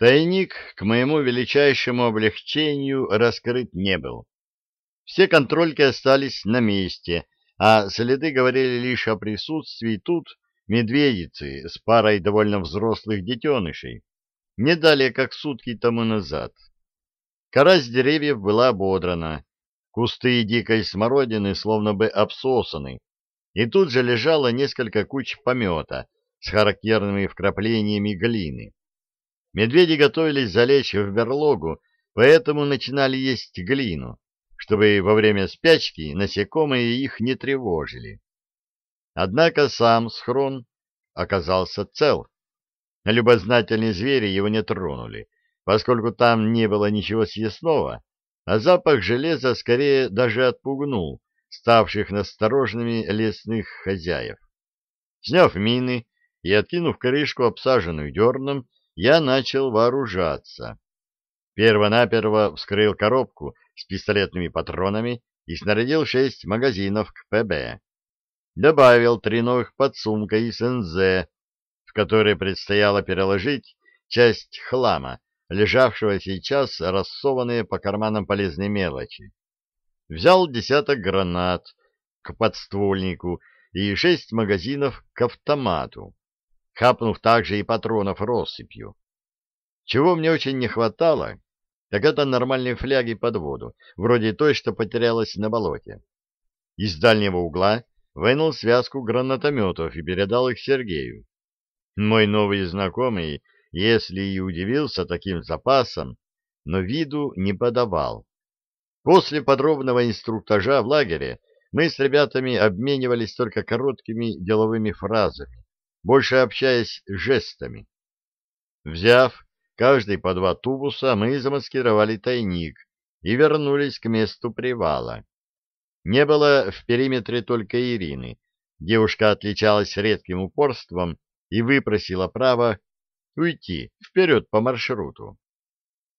Тайник, к моему величайшему облегчению, раскрыт не был. Все контрольки остались на месте, а следы говорили лишь о присутствии тут медведицы с парой довольно взрослых детенышей, не далее как сутки тому назад. Кора с деревьев была ободрана, кусты дикой смородины словно бы обсосаны, и тут же лежало несколько куч помета с характерными вкраплениями глины. Медведи готовились залечь в берлогу, поэтому начинали есть глину, чтобы во время спячки насекомые их не тревожили. Однако сам схрон оказался цел. Любознательные звери его не тронули, поскольку там не было ничего съестного, а запах железа скорее даже отпугнул ставших настороженными лесных хозяев. Сняв мины и откинув крышку, обсаженную дерном, я начал вооружаться. Перво-наперво вскрыл коробку с пистолетными патронами и снарядил шесть магазинов к ПБ. Добавил три новых подсумка из НЗ, в которые предстояло переложить часть хлама, лежавшего сейчас рассованные по карманам полезной мелочи. Взял десяток гранат к подствольнику и шесть магазинов к автомату, хапнув также и патронов россыпью. Чего мне очень не хватало, так это нормальные фляги под воду, вроде той, что потерялась на болоте. Из дальнего угла вынул связку гранатометов и передал их Сергею. Мой новый знакомый, если и удивился таким запасом, но виду не подавал. После подробного инструктажа в лагере мы с ребятами обменивались только короткими деловыми фразами, больше общаясь жестами. Взяв каждый по два тубуса, мы замаскировали тайник и вернулись к месту привала. Не было в периметре только Ирины. Девушка отличалась редким упорством и выпросила право уйти вперед по маршруту.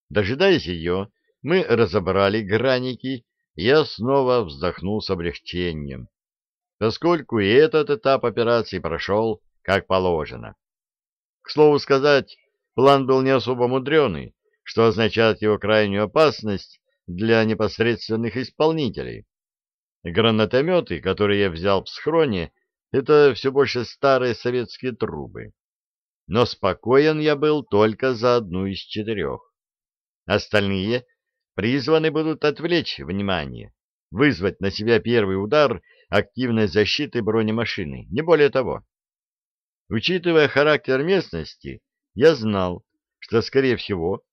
Дожидаясь ее, мы разобрали граники, и я снова вздохнул с облегчением, поскольку и этот этап операции прошел как положено. К слову сказать, План был не особо мудреный, что означает его крайнюю опасность для непосредственных исполнителей. Гранатометы, которые я взял в схроне, это все больше старые советские трубы. Но спокоен я был только за одну из четырех. Остальные призваны будут отвлечь внимание, вызвать на себя первый удар активной защиты бронемашины, не более того. Учитывая характер местности, я знал, что, скорее всего,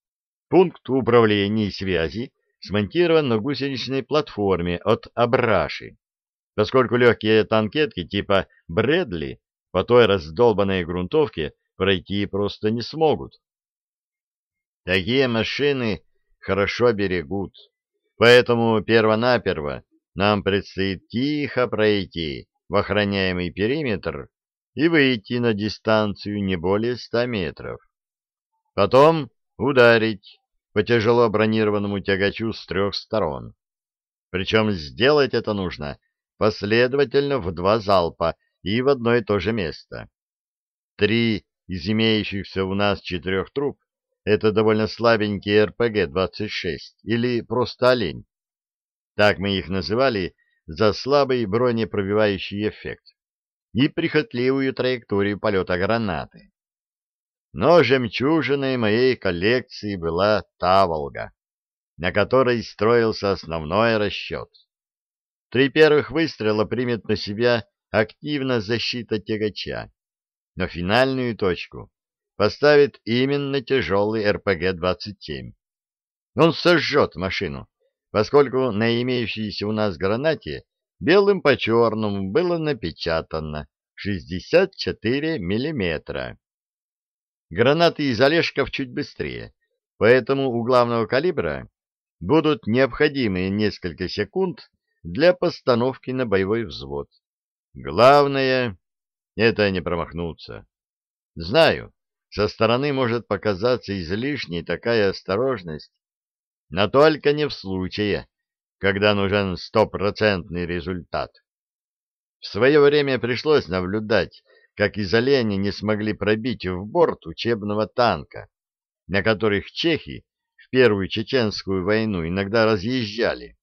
пункт управления и связи смонтирован на гусеничной платформе от Абраши, поскольку легкие танкетки типа Брэдли по той раздолбанной грунтовке пройти просто не смогут. Такие машины хорошо берегут, поэтому перво-наперво нам предстоит тихо пройти в охраняемый периметр и выйти на дистанцию не более ста метров. Потом ударить по тяжело бронированному тягачу с трех сторон. Причем сделать это нужно последовательно в два залпа и в одно и то же место. Три из имеющихся у нас четырех труб — это довольно слабенькие РПГ-26 или просто олень. Так мы их называли за слабый бронепробивающий эффект и прихотливую траекторию полета гранаты. Но жемчужиной моей коллекции была Таволга, на которой строился основной расчет. Три первых выстрела примет на себя активно защита тягача, но финальную точку поставит именно тяжелый РПГ-27. Он сожжет машину, поскольку на имеющейся у нас гранате белым по черному было напечатано 64 миллиметра. Гранаты из Олежков чуть быстрее, поэтому у главного калибра будут необходимые несколько секунд для постановки на боевой взвод. Главное — это не промахнуться. Знаю, со стороны может показаться излишней такая осторожность, но только не в случае, когда нужен стопроцентный результат. В свое время пришлось наблюдать, как из оленя не смогли пробить в борт учебного танка, на которых чехи в Первую Чеченскую войну иногда разъезжали.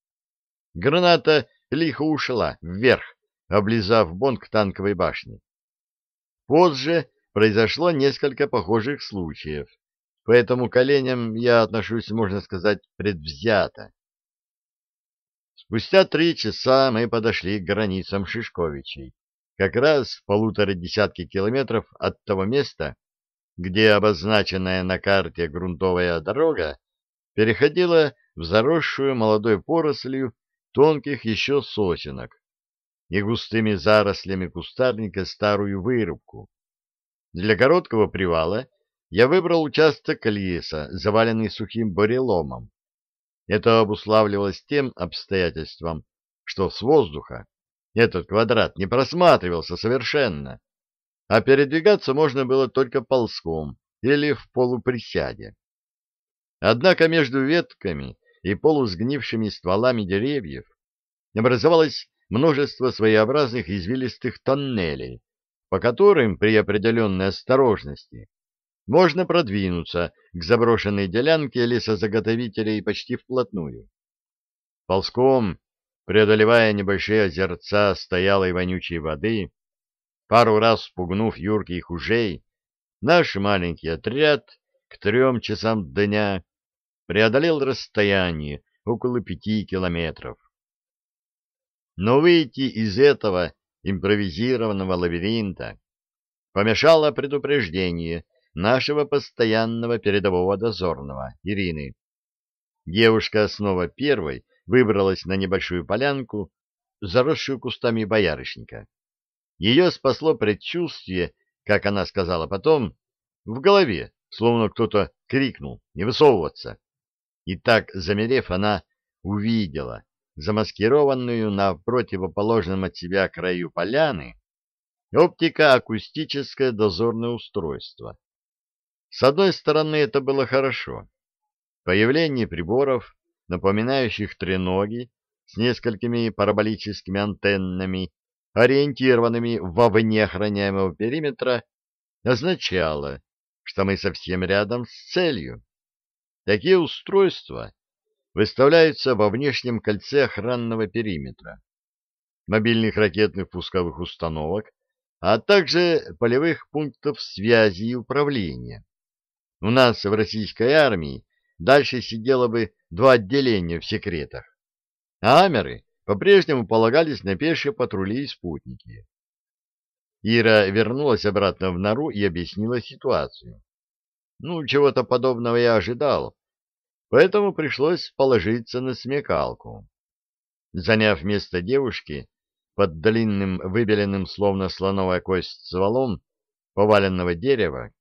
Граната лихо ушла вверх, облизав бонг танковой башни. Позже произошло несколько похожих случаев, поэтому к оленям я отношусь, можно сказать, предвзято. Спустя три часа мы подошли к границам Шишковичей, как раз в полутора десятки километров от того места, где обозначенная на карте грунтовая дорога переходила в заросшую молодой порослью тонких еще сосенок и густыми зарослями кустарника старую вырубку. Для короткого привала я выбрал участок леса, заваленный сухим буреломом. Это обуславливалось тем обстоятельством, что с воздуха этот квадрат не просматривался совершенно, а передвигаться можно было только ползком или в полуприсяде. Однако между ветками и полусгнившими стволами деревьев образовалось множество своеобразных извилистых тоннелей, по которым при определенной осторожности можно продвинуться к заброшенной делянке лесозаготовителей почти вплотную. Ползком, преодолевая небольшие озерца стоялой вонючей воды, пару раз спугнув юрких ужей, наш маленький отряд к трем часам дня преодолел расстояние около пяти километров. Но выйти из этого импровизированного лабиринта помешало предупреждение нашего постоянного передового дозорного, Ирины. Девушка снова первой выбралась на небольшую полянку, заросшую кустами боярышника. Ее спасло предчувствие, как она сказала потом, в голове, словно кто-то крикнул «Не высовываться!». И так, замерев, она увидела замаскированную на противоположном от себя краю поляны оптико-акустическое дозорное устройство. С одной стороны, это было хорошо. Появление приборов, напоминающих треноги, с несколькими параболическими антеннами, ориентированными вовне охраняемого периметра, означало, что мы совсем рядом с целью. Такие устройства выставляются во внешнем кольце охранного периметра, мобильных ракетных пусковых установок, а также полевых пунктов связи и управления. У нас в российской армии дальше сидело бы два отделения в секретах, а амеры по-прежнему полагались на пешие патрули и спутники. Ира вернулась обратно в нору и объяснила ситуацию. Ну, чего-то подобного я ожидал, поэтому пришлось положиться на смекалку. Заняв место девушки под длинным, выбеленным, словно слоновая кость, стволом поваленного дерева,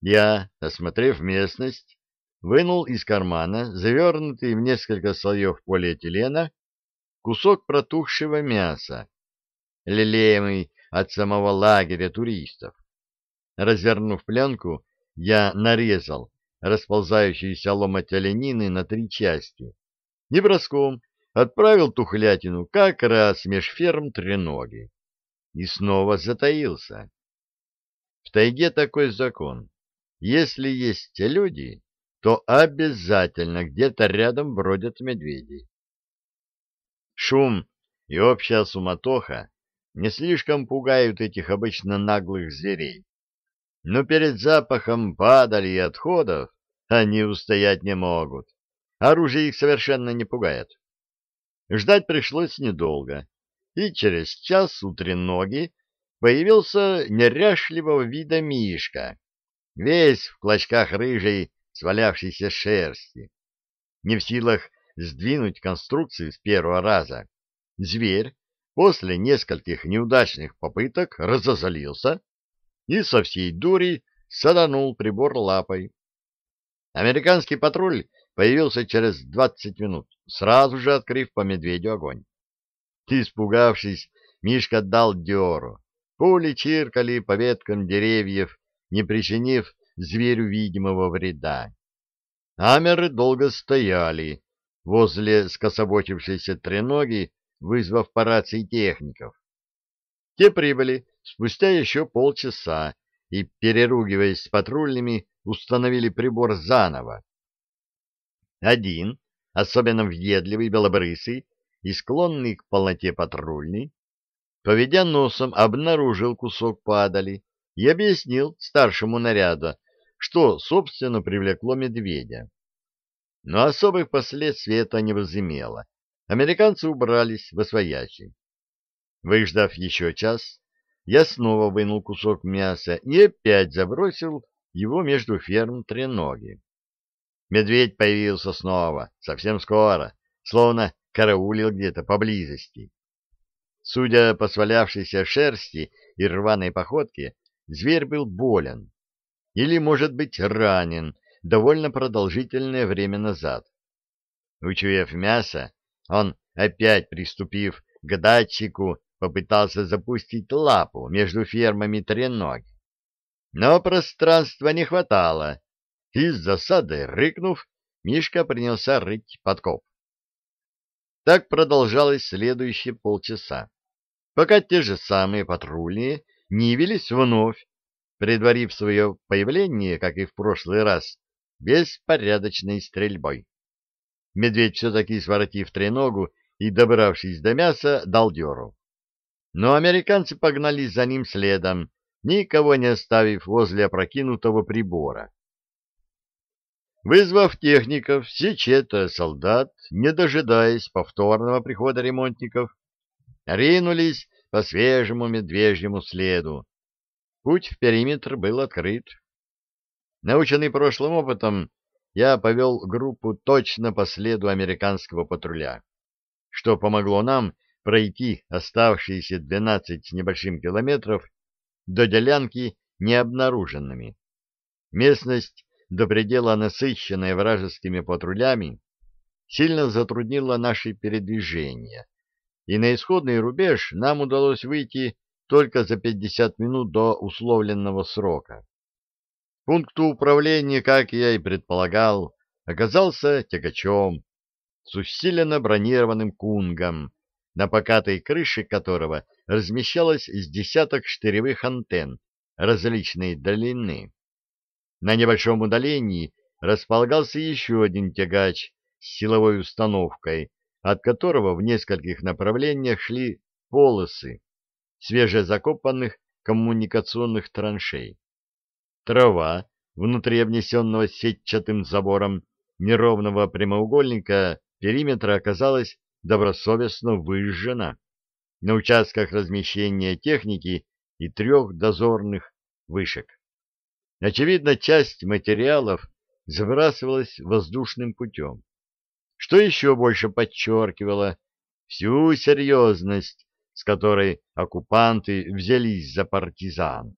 я, осмотрев местность, вынул из кармана, завернутый в несколько слоев полиэтилена, кусок протухшего мяса, лелеемый от самого лагеря туристов. Развернув пленку, я нарезал расползающийся ломоть оленины на три части и броском отправил тухлятину как раз меж ферм треноги и снова затаился. В тайге такой закон. Если есть люди, то обязательно где-то рядом бродят медведи. Шум и общая суматоха не слишком пугают этих обычно наглых зверей. Но перед запахом падали и отходов они устоять не могут. Оружие их совершенно не пугает. Ждать пришлось недолго, и через час у треноги появился неряшливого вида Мишка весь в клочках рыжей свалявшейся шерсти. Не в силах сдвинуть конструкцию с первого раза, зверь после нескольких неудачных попыток разозлился и со всей дури саданул прибор лапой. Американский патруль появился через двадцать минут, сразу же открыв по медведю огонь. Испугавшись, Мишка дал дёру. Пули чиркали по веткам деревьев, не причинив зверю видимого вреда. Амеры долго стояли возле скособочившейся треноги, вызвав по рации техников. Те прибыли спустя еще полчаса и, переругиваясь с патрульными, установили прибор заново. Один, особенно въедливый белобрысый и склонный к полноте патрульный, поведя носом, обнаружил кусок падали и объяснил старшему наряда, что, собственно, привлекло медведя. Но особых последствий это не возымело. Американцы убрались в освояси. Выждав еще час, я снова вынул кусок мяса и опять забросил его между ферм треноги. Медведь появился снова, совсем скоро, словно караулил где-то поблизости. Судя по свалявшейся шерсти и рваной походке, зверь был болен или, может быть, ранен довольно продолжительное время назад. Учуяв мясо, он, опять приступив к датчику, попытался запустить лапу между фермами треног. Но пространства не хватало, и с засадой рыкнув, Мишка принялся рыть подкоп. Так продолжалось следующие полчаса, пока те же самые патрульные не явились вновь, предварив свое появление, как и в прошлый раз, беспорядочной стрельбой. Медведь все-таки, своротив треногу и добравшись до мяса, дал деру. Но американцы погнались за ним следом, никого не оставив возле опрокинутого прибора. Вызвав техников, все четверо солдат, не дожидаясь повторного прихода ремонтников, ринулись по свежему медвежьему следу. Путь в периметр был открыт. Наученный прошлым опытом, я повел группу точно по следу американского патруля, что помогло нам пройти оставшиеся 12 с небольшим километров до делянки необнаруженными. Местность до предела насыщенная вражескими патрулями, сильно затруднила наши передвижения, и на исходный рубеж нам удалось выйти только за 50 минут до условленного срока. Пункту управления, как я и предполагал, оказался тягачом с усиленно бронированным кунгом, на покатой крыше которого размещалось с десяток штыревых антенн различной длины. На небольшом удалении располагался еще один тягач с силовой установкой, от которого в нескольких направлениях шли полосы свежезакопанных коммуникационных траншей. Трава внутри обнесенного сетчатым забором неровного прямоугольника периметра оказалась добросовестно выжжена на участках размещения техники и трех дозорных вышек. Очевидно, часть материалов сбрасывалась воздушным путем, что еще больше подчеркивало всю серьезность, с которой оккупанты взялись за партизан.